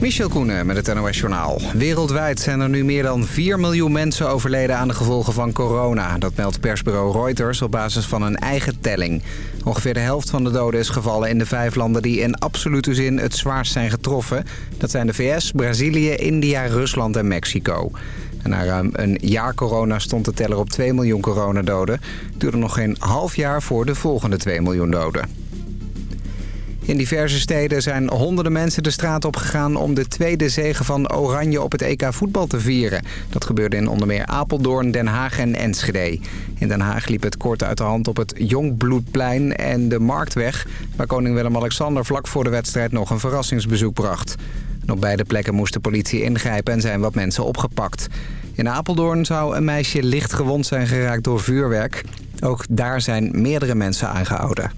Michel Koenen met het NOS Journaal. Wereldwijd zijn er nu meer dan 4 miljoen mensen overleden aan de gevolgen van corona. Dat meldt persbureau Reuters op basis van een eigen telling. Ongeveer de helft van de doden is gevallen in de vijf landen die in absolute zin het zwaarst zijn getroffen. Dat zijn de VS, Brazilië, India, Rusland en Mexico. En na ruim een jaar corona stond de teller op 2 miljoen coronadoden. Het duurde nog geen half jaar voor de volgende 2 miljoen doden. In diverse steden zijn honderden mensen de straat op gegaan om de tweede zege van Oranje op het EK voetbal te vieren. Dat gebeurde in onder meer Apeldoorn, Den Haag en Enschede. In Den Haag liep het kort uit de hand op het Jongbloedplein en de Marktweg... waar koning Willem-Alexander vlak voor de wedstrijd nog een verrassingsbezoek bracht. op beide plekken moest de politie ingrijpen en zijn wat mensen opgepakt. In Apeldoorn zou een meisje licht gewond zijn geraakt door vuurwerk. Ook daar zijn meerdere mensen aangehouden.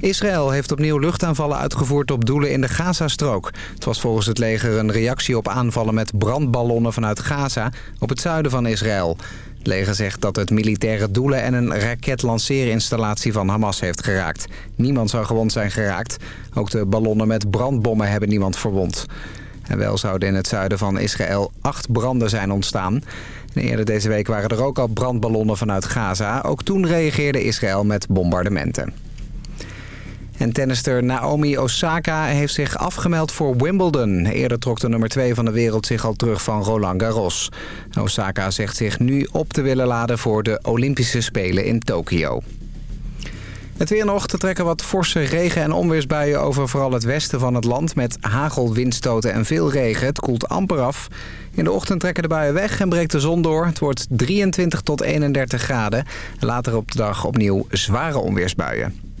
Israël heeft opnieuw luchtaanvallen uitgevoerd op doelen in de Gazastrook. Het was volgens het leger een reactie op aanvallen met brandballonnen vanuit Gaza op het zuiden van Israël. Het leger zegt dat het militaire doelen en een raketlanceerinstallatie van Hamas heeft geraakt. Niemand zou gewond zijn geraakt. Ook de ballonnen met brandbommen hebben niemand verwond. En wel zouden in het zuiden van Israël acht branden zijn ontstaan. En eerder deze week waren er ook al brandballonnen vanuit Gaza. Ook toen reageerde Israël met bombardementen. En tennister Naomi Osaka heeft zich afgemeld voor Wimbledon. Eerder trok de nummer 2 van de wereld zich al terug van Roland Garros. Osaka zegt zich nu op te willen laden voor de Olympische Spelen in Tokio. Het weer nog te trekken wat forse regen- en onweersbuien over vooral het westen van het land... met hagel, windstoten en veel regen. Het koelt amper af. In de ochtend trekken de buien weg en breekt de zon door. Het wordt 23 tot 31 graden. Later op de dag opnieuw zware onweersbuien.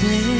say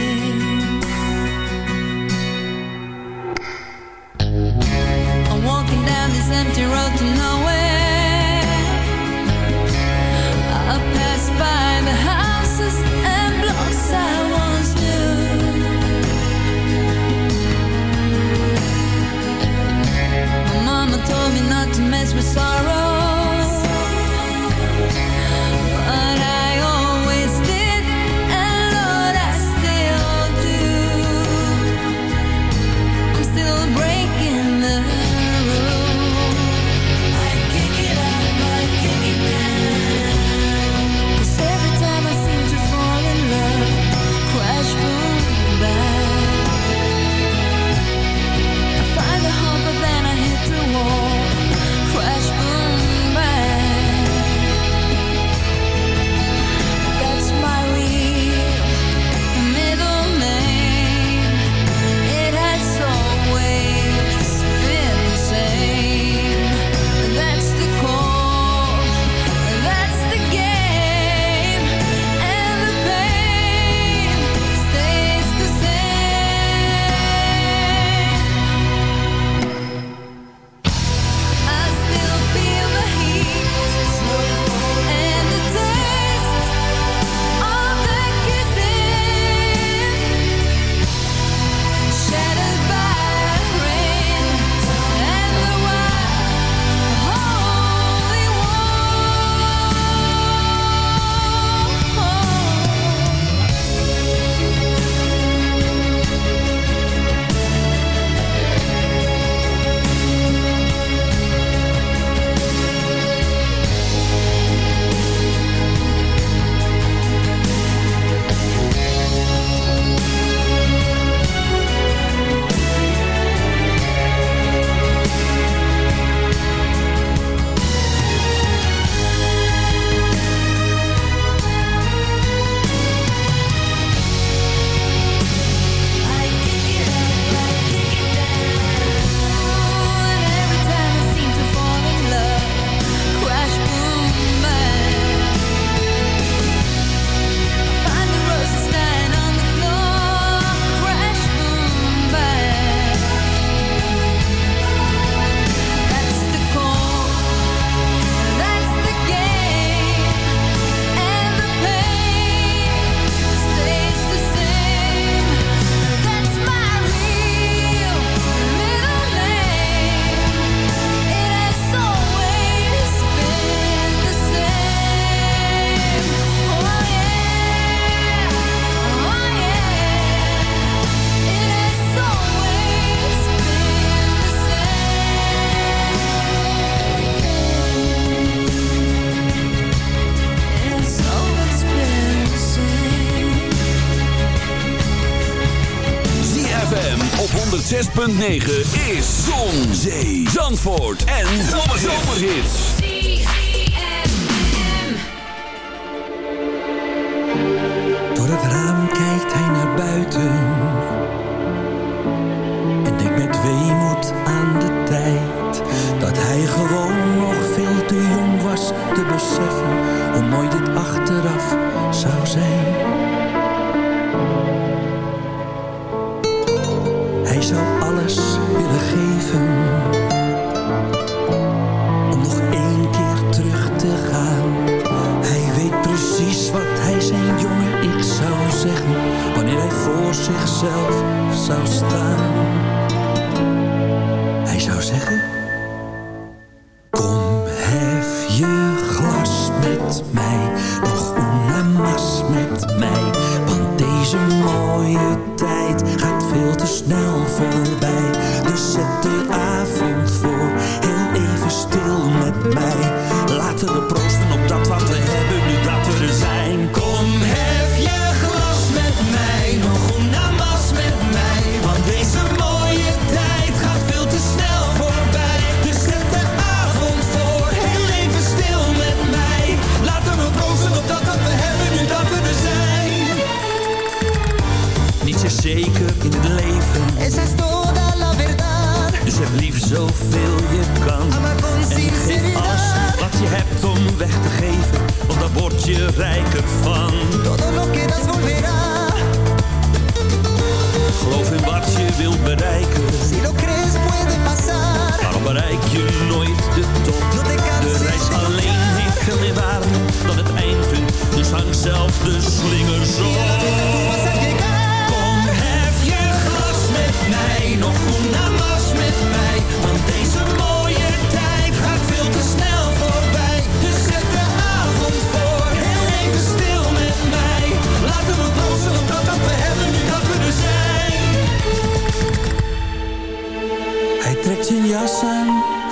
106.9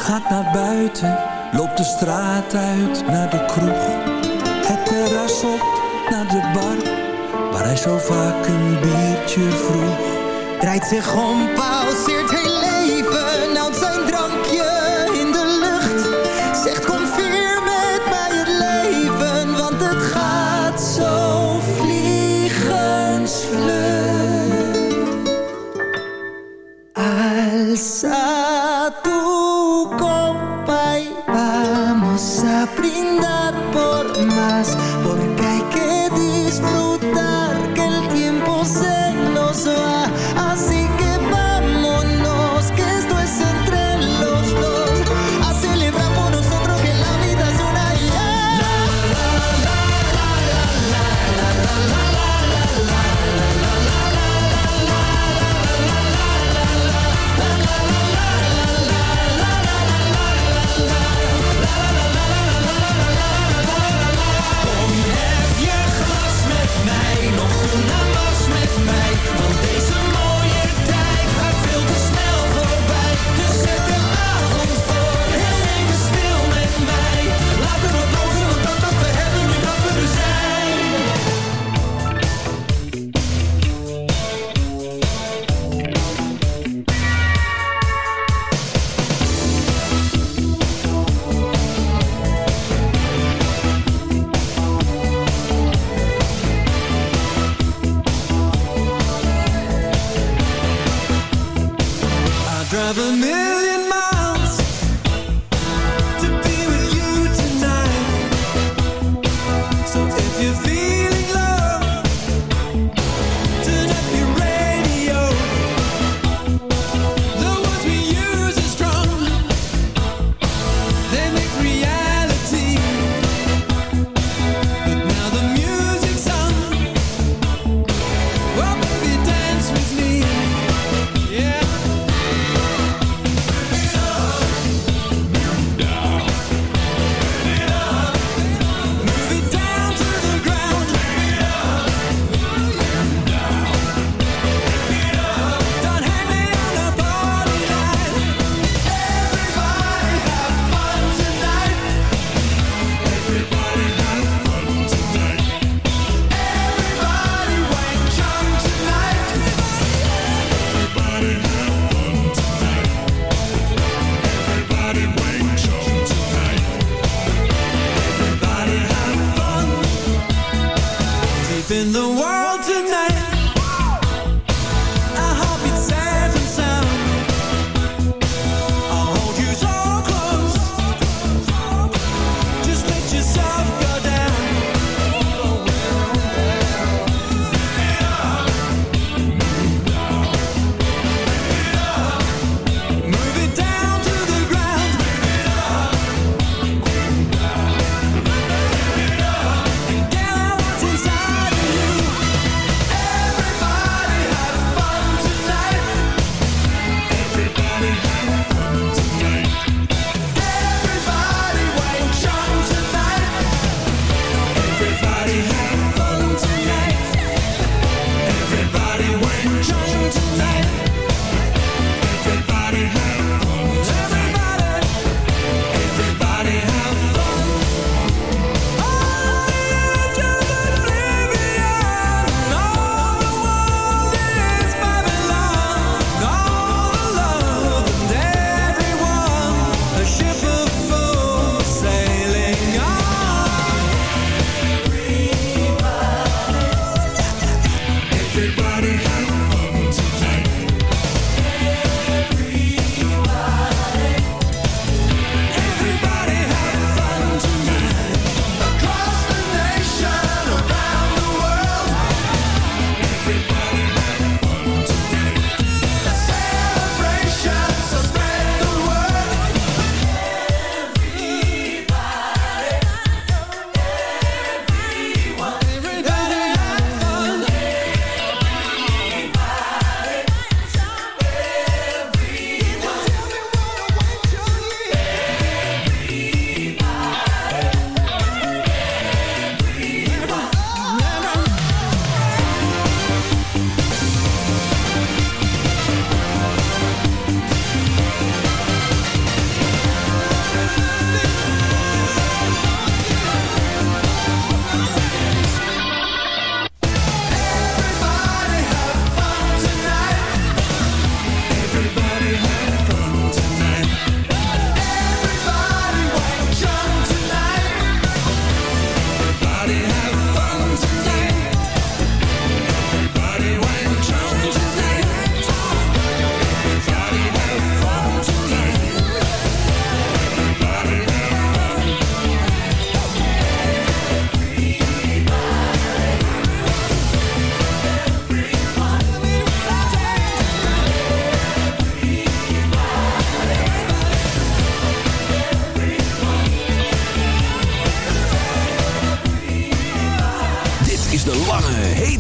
gaat naar buiten, loopt de straat uit naar de kroeg. Het terras op naar de bar, waar hij zo vaak een biertje vroeg. Draait zich om, pauzeert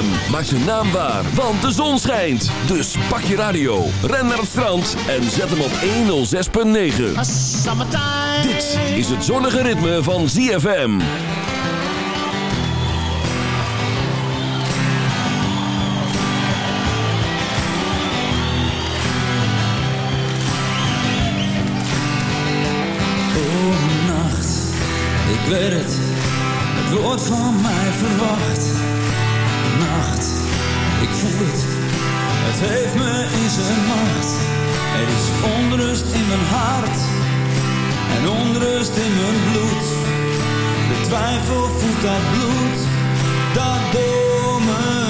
ZFM. Maak zijn naam waar, want de zon schijnt. Dus pak je radio, ren naar het strand en zet hem op 106.9. Dit is het zonnige ritme van ZFM. Oh, nacht, ik weet het, het wordt van mij verwacht. Het heeft me in zijn macht. Er is onrust in mijn hart en onrust in mijn bloed. De twijfel voedt dat bloed, dat door me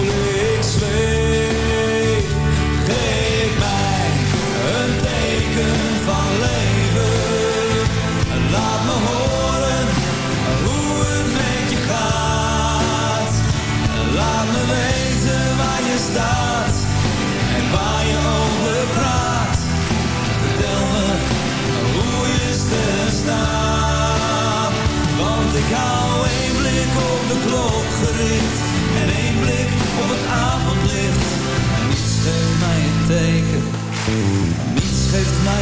slave.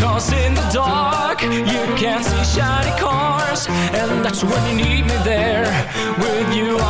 Cause in the dark you can see shiny cars And that's when you need me there With you.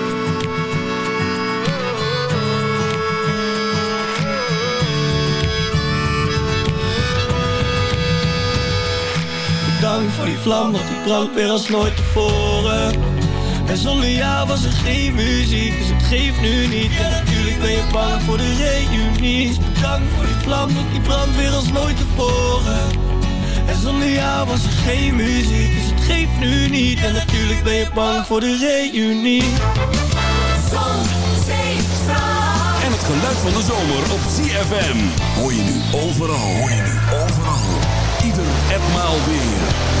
Bedankt voor die vlam, want die brandt weer als nooit tevoren. En zonder jou was er geen muziek, dus het geeft nu niet. En natuurlijk ben je bang voor de reunie. Dus bedankt voor die vlam, want die brandt weer als nooit tevoren. En zonder jou was er geen muziek, dus het geeft nu niet. En natuurlijk ben je bang voor de reunie. Zon, zee, strand. En het geluid van de zomer op ZFM. Hoor je nu overal. Hoor je nu overal. Ieder en maal weer.